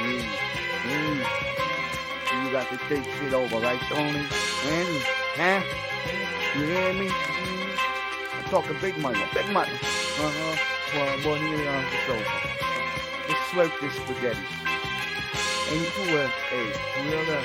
Mm, mm. You got to think shit over, right, Tony? And, huh? You hear me? Mm. I'm talking big money, big money. Uh-huh. Well, money around the sofa. Let's slurp this spaghetti. Do it, hey, real up.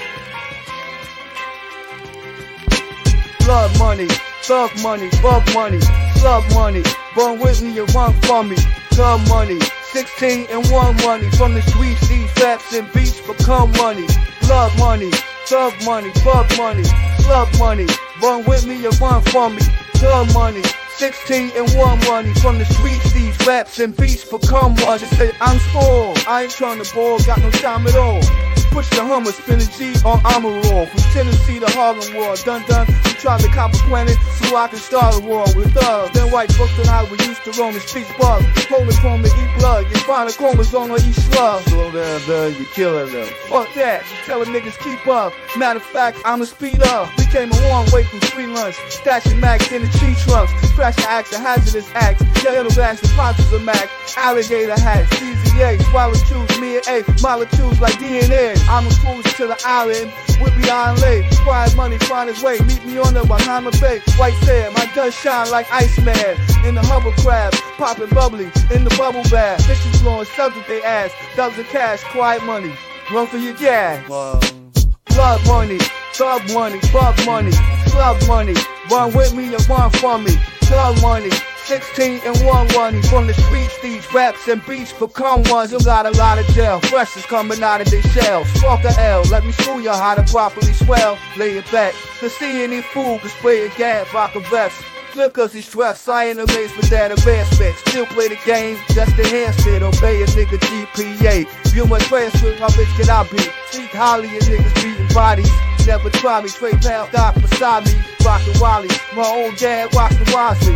Blood money, thug money, bug money, slug money. Born with me and run from me. Gun money, 16 and 1 money. From the streets, these raps and beats become money. Love money, thug money, bug money, slug money. Run with me and run from me. Gun money, 16 and 1 money. From the streets, these raps and beats become money. Say, I'm spoiled. I ain't trying to ball, got no time at all. Push the Hummer, spin a G on Amaral. From Tennessee to Harlem War. Dun dun, we tried to cop a planet so I can start a war with thugs. Then white folks and I, we used to roam the streets bugs. Holding from eat. You find a chromosome or eat slug. Slow down, dog, you're killing them. Fuck that, telling niggas keep up. Matter of fact, I'm a speed up. We came a long way from free lunch. Stashing mags in the tree trunks. Crash the act, the hazardous acts. Yellow glass, the pots of Mac. Alligator hat, Swallow choose, me and A. Molecules like DNA. I'm a cruise to the island me on late. Quiet money, find his way. Meet me on the Bahama Bay. White sand, my gun shine like Iceman. In the hovercraft, popping bubbly in the bubble bath. Fishing flowing, subject they ass. Dubs of cash, quiet money. Run for your gas. Blood money, thug money, bug money, slug money. Run with me and run from me. Thug money. 16 and 1 money from the streets, these raps and beats become ones who got a lot of jail. Fresh is coming out of their shells. Fuck a L, let me show you how to properly swell. Lay it back. To see any fool can spray a gas, rock a vest. Look cause he's stressed, I ain't amazed with that advancement. Still play the game, just the handset. Obey a nigga GPA. View my transfer, how bitch can I be? Speak highly of niggas beating bodies. Never try me, straight pound doc beside me. Rockin' Wally, my own dad the wisely.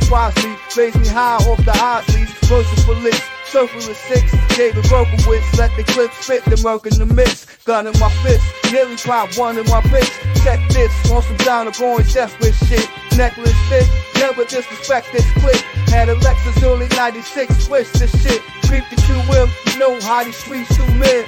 Surprised me, raised me high off the high seas. Merciful licks, Surfer with six, David Berkowitz, let the clip spit, the murk in the mix. Gun in my fist, nearly pop one in my bitch. Check this, on some down going desperate shit. Necklace thick, never disrespect this clip. Had a Lexus early 96, switch this shit. Creep the QM, you know how these streets do men.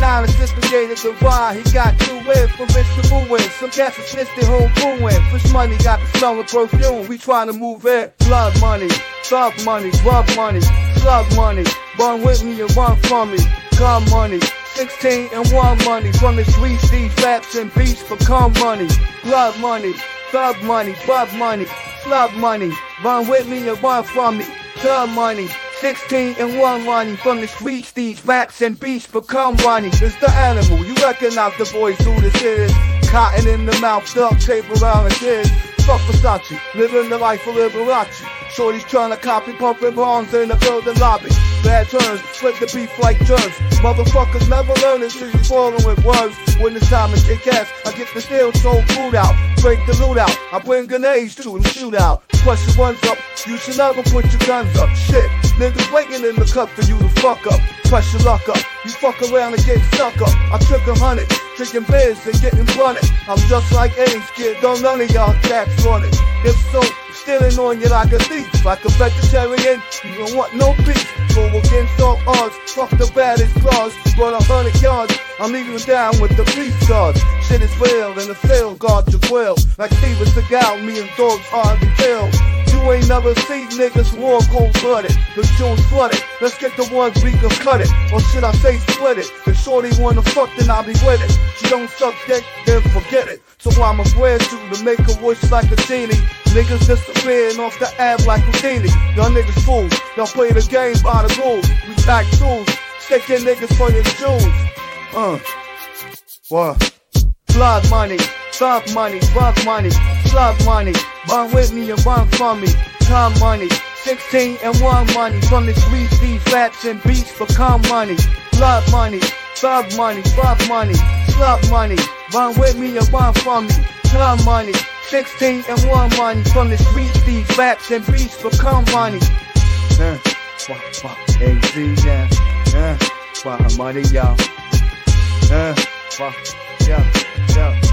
Nine, sophisticated the why. He got two wins from Rich to Booin. Some cats are snitched their home brewing. Fish money got the smell of perfume. We trying to move it. Blood money, thug money, drug money, slug money. Run with me and run from me. Gun money. 16 and 1 money from the streets, these raps and beats become money. Blood money, thug money, bug money, slug money. Run with me and run from me. Gun money, 16 and 1 money from the streets, these raps and beats become money. It's the animal, you recognize the voice who this is. Cotton in the mouth, duct tape around his ears. Fuck Versace, living the life of Liberace. Shorty's trying to copy pumping bombs in the building lobby. Bad turns, split the beef like germs. Motherfuckers never learn until you falling with words. When it's time to kick ass, I get the steel soul food out. Break the loot out, I bring grenades to the shootout. Question one's up, you should never put your guns up. Shit, niggas waiting in the cup for you to fuck up. Press your luck up, you fuck around and get stuck up. I took a hundred, drinking beers and getting blunted. I'm just like any kid, don't none of y'all cats want it. If so, stealing on you like a thief, like a vegetarian. You don't want no peace. Go against all odds, fuck the baddest claws. Run a hundred yards, I'm leaving down with the police guards. Shit is real and the field guard your grill. Like Steven Seagal, me and dogs the kill. You ain't never seen niggas war cold blooded. The Jews flooded. Let's get the ones we can cut it. Or should I say split it? If Shorty wanna fuck, then I'll be with it. She don't suck dick, then forget it. So I'm a brand you to make her wish like a genie. Niggas disappearing off the app like Houdini. Y'all niggas fools. Y'all play the game by the rules. We pack tools. Stick your niggas for your shoes. Uh. What? Blood money, thug money, bug money, slug money. Run with me and run from me. Time money, 16 and 1 money. From the streets, these raps and beats become money. Blood money, thug money, bug money, slug money. Run with me and run from me. Time money, 16 and 1 money. From the streets, these raps and beats become money. Uh, fuck, fuck, AZ, yeah. Uh, fuck, money, y'all. Uh, fuck, yeah, yeah.